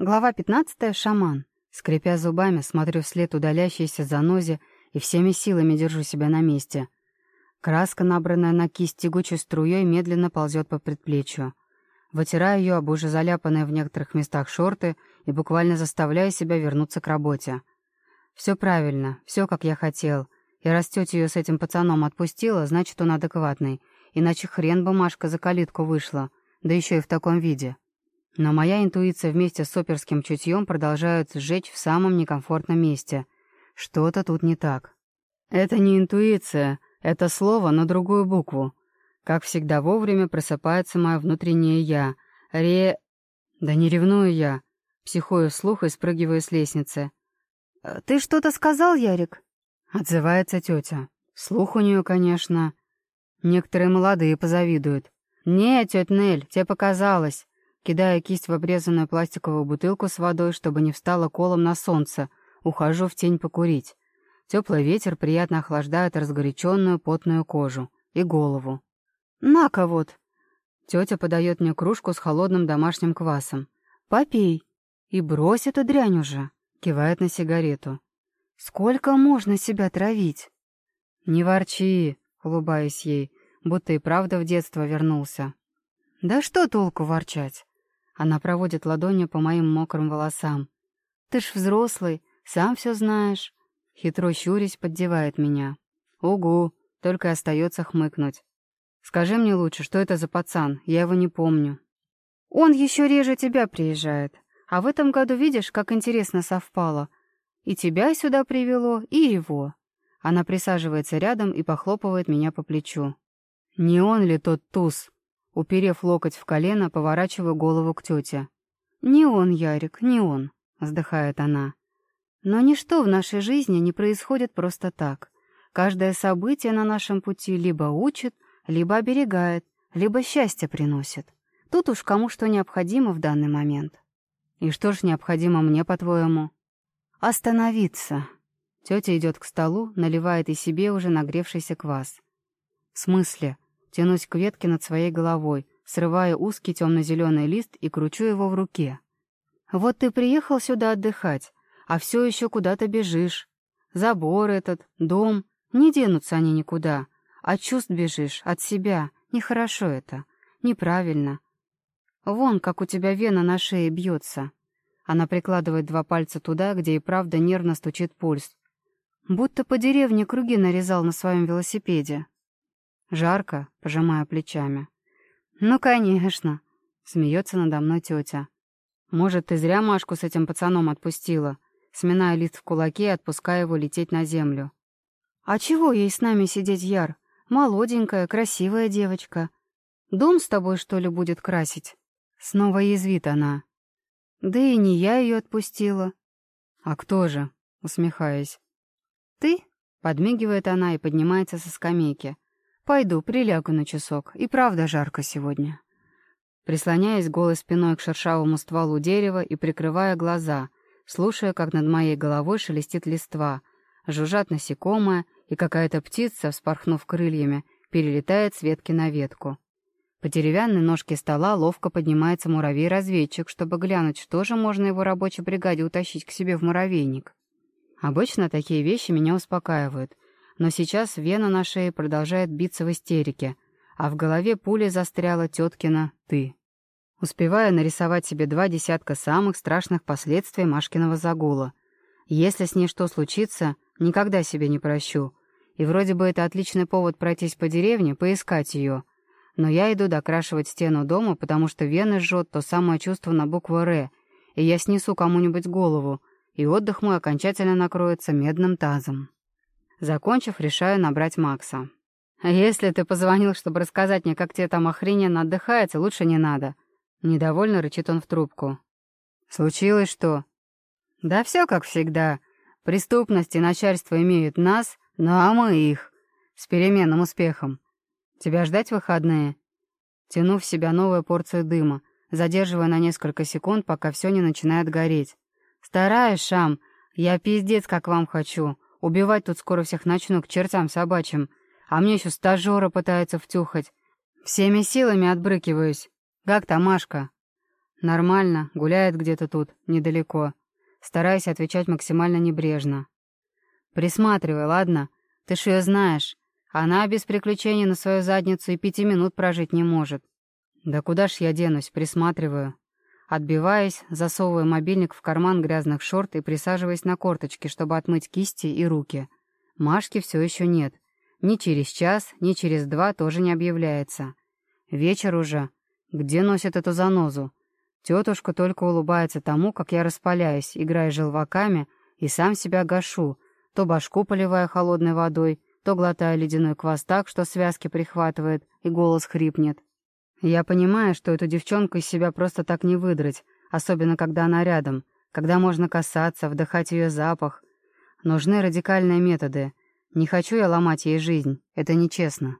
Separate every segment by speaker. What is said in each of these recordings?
Speaker 1: Глава 15. Шаман. Скрипя зубами, смотрю вслед удаляющейся занозе и всеми силами держу себя на месте. Краска, набранная на кисть тягучей струей, медленно ползет по предплечью. Вытираю ее об уже заляпанные в некоторых местах шорты и буквально заставляю себя вернуться к работе. Все правильно, все как я хотел. И раз тетя ее с этим пацаном отпустила, значит, он адекватный. Иначе хрен бы Машка за калитку вышла, да еще и в таком виде. Но моя интуиция вместе с оперским чутьем продолжают сжечь в самом некомфортном месте. Что-то тут не так. Это не интуиция, это слово на другую букву. Как всегда вовремя просыпается мое внутреннее «я». Ре... Да не ревную я. Психую вслух и спрыгиваю с лестницы.
Speaker 2: «Э, «Ты что-то сказал, Ярик?»
Speaker 1: Отзывается тетя. Слух у нее, конечно. Некоторые молодые позавидуют. «Не, тетя Нель, тебе показалось кидая кисть в обрезанную пластиковую бутылку с водой, чтобы не встала колом на солнце, ухожу в тень покурить. Теплый ветер приятно охлаждает разгоряченную потную кожу и голову.
Speaker 2: «На-ка вот!»
Speaker 1: Тетя подает мне кружку с холодным домашним квасом.
Speaker 2: «Попей! И брось эту дрянь уже!»
Speaker 1: Кивает на сигарету.
Speaker 2: «Сколько можно себя травить?»
Speaker 1: «Не ворчи!» — улыбаюсь ей, будто и правда в детство вернулся.
Speaker 2: «Да что толку ворчать?
Speaker 1: Она проводит ладонью по моим мокрым волосам.
Speaker 2: «Ты ж взрослый, сам все знаешь».
Speaker 1: Хитро щурясь поддевает меня. «Угу, только остается хмыкнуть. Скажи мне лучше, что это за пацан, я его не помню».
Speaker 2: «Он еще реже тебя приезжает. А в этом году видишь, как интересно совпало. И тебя сюда привело, и его».
Speaker 1: Она присаживается рядом и похлопывает меня по плечу. «Не он ли тот туз?» Уперев локоть в колено, поворачиваю голову к тете.
Speaker 2: «Не он, Ярик, не он», — вздыхает она. «Но ничто в нашей жизни не происходит просто так. Каждое событие на нашем пути либо учит, либо оберегает, либо счастье приносит. Тут уж кому что необходимо в данный момент».
Speaker 1: «И что ж необходимо мне, по-твоему?»
Speaker 2: «Остановиться».
Speaker 1: Тетя идет к столу, наливает и себе уже нагревшийся квас. «В смысле?» Тянусь к ветке над своей головой, срывая узкий темно-зеленый лист и кручу его в руке. «Вот ты приехал сюда отдыхать, а все еще куда-то бежишь. Забор этот, дом, не денутся они никуда. От чувств бежишь, от себя. Нехорошо это. Неправильно. Вон, как у тебя вена на шее бьется». Она прикладывает два пальца туда, где и правда нервно стучит пульс. Будто по деревне круги нарезал на своем велосипеде. Жарко, пожимая плечами. «Ну, конечно», — смеется надо мной тетя. «Может, ты зря Машку с этим пацаном отпустила?» Сминая лист в кулаке и отпуская его лететь на землю.
Speaker 2: «А чего ей с нами сидеть, Яр? Молоденькая, красивая девочка. Дом с тобой, что ли, будет красить?»
Speaker 1: Снова язвит она.
Speaker 2: «Да и не я ее отпустила».
Speaker 1: «А кто же?» — усмехаясь.
Speaker 2: «Ты?»
Speaker 1: — подмигивает она и поднимается со скамейки. Пойду, прилягу на часок. И правда жарко сегодня. Прислоняясь голой спиной к шершавому стволу дерева и прикрывая глаза, слушая, как над моей головой шелестит листва, жужжат насекомые, и какая-то птица, вспорхнув крыльями, перелетает с ветки на ветку. По деревянной ножке стола ловко поднимается муравей-разведчик, чтобы глянуть, что же можно его рабочей бригаде утащить к себе в муравейник. Обычно такие вещи меня успокаивают — но сейчас вена на шее продолжает биться в истерике, а в голове пуля застряла теткина «ты». Успеваю нарисовать себе два десятка самых страшных последствий Машкиного загула. Если с ней что случится, никогда себе не прощу. И вроде бы это отличный повод пройтись по деревне, поискать ее. Но я иду докрашивать стену дома, потому что вены жжет то самое чувство на букву «Р», и я снесу кому-нибудь голову, и отдых мой окончательно накроется медным тазом. Закончив, решаю набрать Макса. «Если ты позвонил, чтобы рассказать мне, как тебе там охрененно отдыхается, лучше не надо». Недовольно рычит он в трубку. «Случилось что?» «Да все как всегда. Преступность и начальство имеют нас, ну а мы их. С переменным успехом. Тебя ждать выходные?» Тяну в себя новую порцию дыма, задерживая на несколько секунд, пока все не начинает гореть. «Стараюсь, Шам. Я пиздец как вам хочу. Убивать тут скоро всех начну, к чертям собачьим. А мне еще стажера пытаются втюхать. Всеми силами отбрыкиваюсь. Как там Машка? «Нормально, гуляет где-то тут, недалеко». Стараюсь отвечать максимально небрежно. «Присматривай, ладно? Ты ж ее знаешь. Она без приключений на свою задницу и пяти минут прожить не может». «Да куда ж я денусь, присматриваю». Отбиваясь, засовывая мобильник в карман грязных шорт и присаживаясь на корточки, чтобы отмыть кисти и руки. Машки все еще нет. Ни через час, ни через два тоже не объявляется. Вечер уже. Где носит эту занозу? Тетушка только улыбается тому, как я распаляюсь, играя желваками, и сам себя гашу, то башку поливая холодной водой, то глотая ледяной квас так, что связки прихватывает, и голос хрипнет. Я понимаю, что эту девчонку из себя просто так не выдрать, особенно когда она рядом, когда можно касаться, вдыхать ее запах. Нужны радикальные методы. Не хочу я ломать ей жизнь, это нечестно.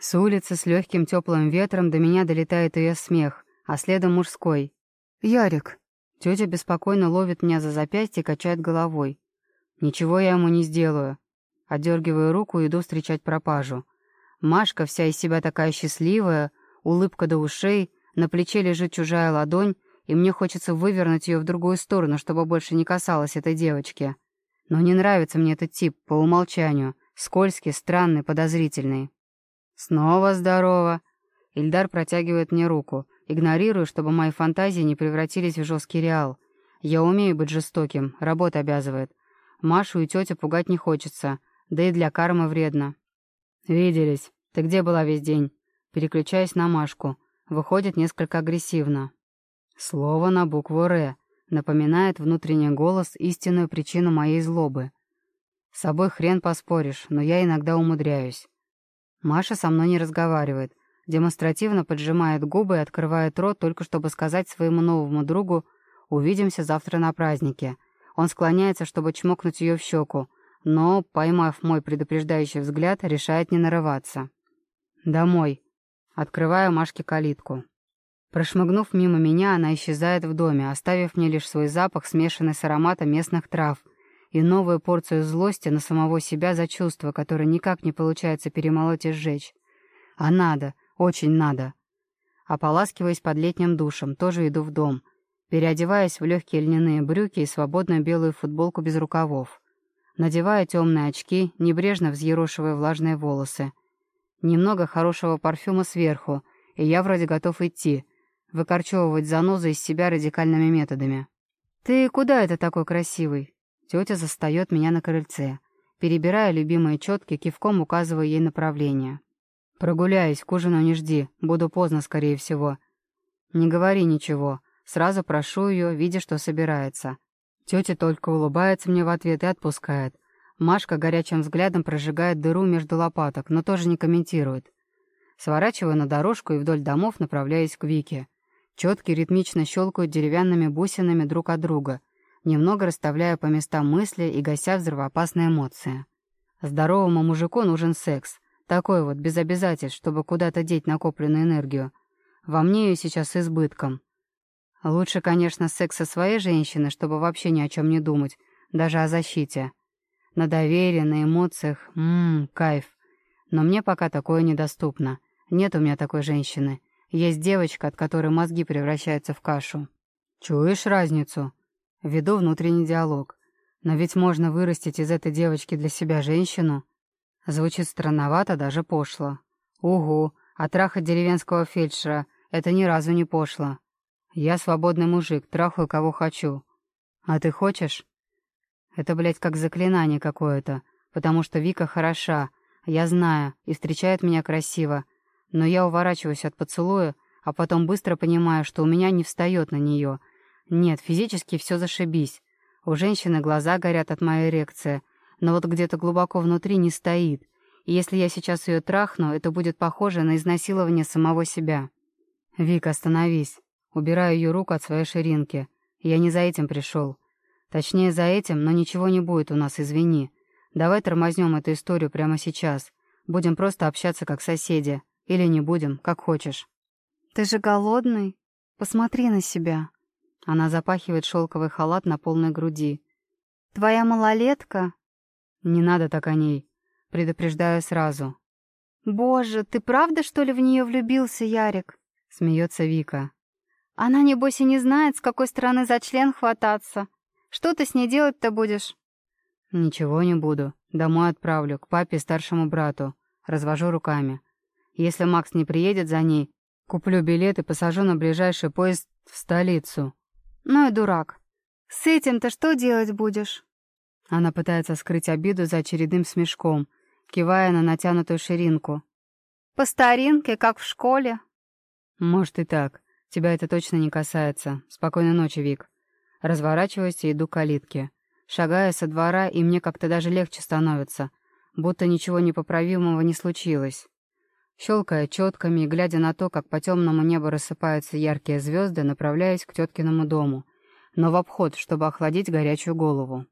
Speaker 1: С улицы с легким теплым ветром до меня долетает ее смех, а следом мужской. «Ярик!» Тетя беспокойно ловит меня за запястье и качает головой. «Ничего я ему не сделаю». Отдергиваю руку и иду встречать пропажу. Машка вся из себя такая счастливая, улыбка до ушей, на плече лежит чужая ладонь, и мне хочется вывернуть ее в другую сторону, чтобы больше не касалась этой девочки. Но не нравится мне этот тип по умолчанию. Скользкий, странный, подозрительный. «Снова здорово!» Ильдар протягивает мне руку. Игнорирую, чтобы мои фантазии не превратились в жесткий реал. Я умею быть жестоким, работа обязывает. Машу и тетю пугать не хочется, да и для кармы вредно. «Виделись. Ты где была весь день?» Переключаюсь на Машку. Выходит несколько агрессивно. Слово на букву «Р» напоминает внутренний голос истинную причину моей злобы. С собой хрен поспоришь, но я иногда умудряюсь. Маша со мной не разговаривает, демонстративно поджимает губы и открывает рот, только чтобы сказать своему новому другу «Увидимся завтра на празднике». Он склоняется, чтобы чмокнуть ее в щеку, но, поймав мой предупреждающий взгляд, решает не нарываться. «Домой». Открываю Машке калитку. Прошмыгнув мимо меня, она исчезает в доме, оставив мне лишь свой запах, смешанный с ароматом местных трав — и новую порцию злости на самого себя за чувства, которые никак не получается перемолоть и сжечь. А надо, очень надо. Ополаскиваясь под летним душем, тоже иду в дом, переодеваясь в легкие льняные брюки и свободную белую футболку без рукавов. Надевая темные очки, небрежно взъерошивая влажные волосы. Немного хорошего парфюма сверху, и я вроде готов идти, выкорчевывать занозу из себя радикальными методами. «Ты куда это такой красивый?» Тетя застает меня на крыльце, перебирая любимые четки, кивком указывая ей направление. «Прогуляюсь, к ужину не жди, буду поздно, скорее всего». «Не говори ничего», сразу прошу ее, видя, что собирается. Тетя только улыбается мне в ответ и отпускает. Машка горячим взглядом прожигает дыру между лопаток, но тоже не комментирует. Сворачиваю на дорожку и вдоль домов направляюсь к Вике. Четки ритмично щелкают деревянными бусинами друг от друга — немного расставляя по местам мысли и гася взрывоопасные эмоции. Здоровому мужику нужен секс. Такой вот, без обязательств, чтобы куда-то деть накопленную энергию. Во мне ее сейчас избытком. Лучше, конечно, секс со своей женщиной, чтобы вообще ни о чем не думать, даже о защите. На доверии, на эмоциях, ммм, кайф. Но мне пока такое недоступно. Нет у меня такой женщины. Есть девочка, от которой мозги превращаются в кашу. Чуешь разницу? Веду внутренний диалог. Но ведь можно вырастить из этой девочки для себя женщину. Звучит странновато, даже пошло. Угу, а трахать деревенского фельдшера — это ни разу не пошло. Я свободный мужик, трахаю кого хочу. А ты хочешь? Это, блядь, как заклинание какое-то, потому что Вика хороша, я знаю, и встречает меня красиво. Но я уворачиваюсь от поцелуя, а потом быстро понимаю, что у меня не встает на нее — нет, физически все зашибись. У женщины глаза горят от моей эрекции, но вот где-то глубоко внутри не стоит. И если я сейчас ее трахну, это будет похоже на изнасилование самого себя. «Вика, остановись!» Убираю ее руку от своей ширинки. Я не за этим пришел. Точнее, за этим, но ничего не будет у нас, извини. Давай тормознем эту историю прямо сейчас. Будем просто общаться как соседи. Или не будем, как хочешь.
Speaker 2: «Ты же голодный? Посмотри на себя!»
Speaker 1: Она запахивает шелковый халат на полной груди.
Speaker 2: «Твоя малолетка?»
Speaker 1: «Не надо так о ней. Предупреждаю сразу».
Speaker 2: «Боже, ты правда, что ли, в нее влюбился, Ярик?»
Speaker 1: Смеется Вика.
Speaker 2: Она, небось, и не знает, с какой стороны за член хвататься. Что ты с ней делать-то будешь?»
Speaker 1: «Ничего не буду. Домой отправлю, к папе и старшему брату. Развожу руками. Если Макс не приедет за ней, куплю билет и посажу на ближайший поезд в столицу».
Speaker 2: «Ну и дурак. С этим-то что делать будешь?»
Speaker 1: Она пытается скрыть обиду за очередным смешком, кивая на натянутую ширинку.
Speaker 2: «По старинке, как в школе».
Speaker 1: «Может и так. Тебя это точно не касается. Спокойной ночи, Вик». Разворачиваюсь и иду к калитке. Шагая со двора, и мне как-то даже легче становится, будто ничего непоправимого не случилось. Щелкая четками и глядя на то, как по темному небу рассыпаются яркие звезды, направляюсь к теткиному дому, но в обход, чтобы охладить горячую голову.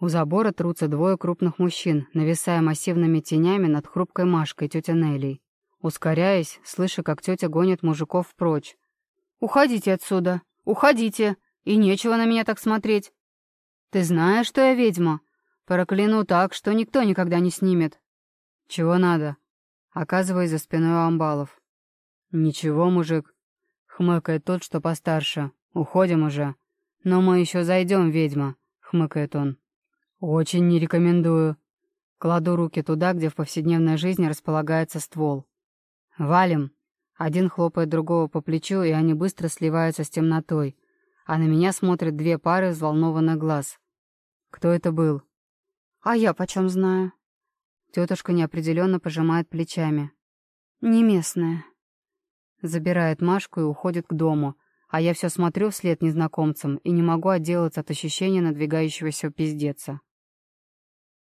Speaker 1: У забора трутся двое крупных мужчин, нависая массивными тенями над хрупкой Машкой тетя Нелли. Ускоряясь, слыша, как тетя гонит мужиков прочь. «Уходите отсюда! Уходите! И нечего на меня так смотреть! Ты знаешь, что я ведьма? Прокляну так, что никто никогда не снимет!» «Чего надо?» Оказываясь за спиной амбалов. «Ничего, мужик», — хмыкает тот, что постарше. «Уходим уже». «Но мы еще зайдем, ведьма», — хмыкает он. «Очень не рекомендую». Кладу руки туда, где в повседневной жизни располагается ствол. «Валим!» Один хлопает другого по плечу, и они быстро сливаются с темнотой. А на меня смотрят две пары взволнованных глаз. Кто это был?
Speaker 2: «А я почем знаю?»
Speaker 1: Тетушка неопределенно пожимает плечами.
Speaker 2: «Не местная».
Speaker 1: Забирает Машку и уходит к дому, а я все смотрю вслед незнакомцам и не могу отделаться от ощущения надвигающегося пиздеца.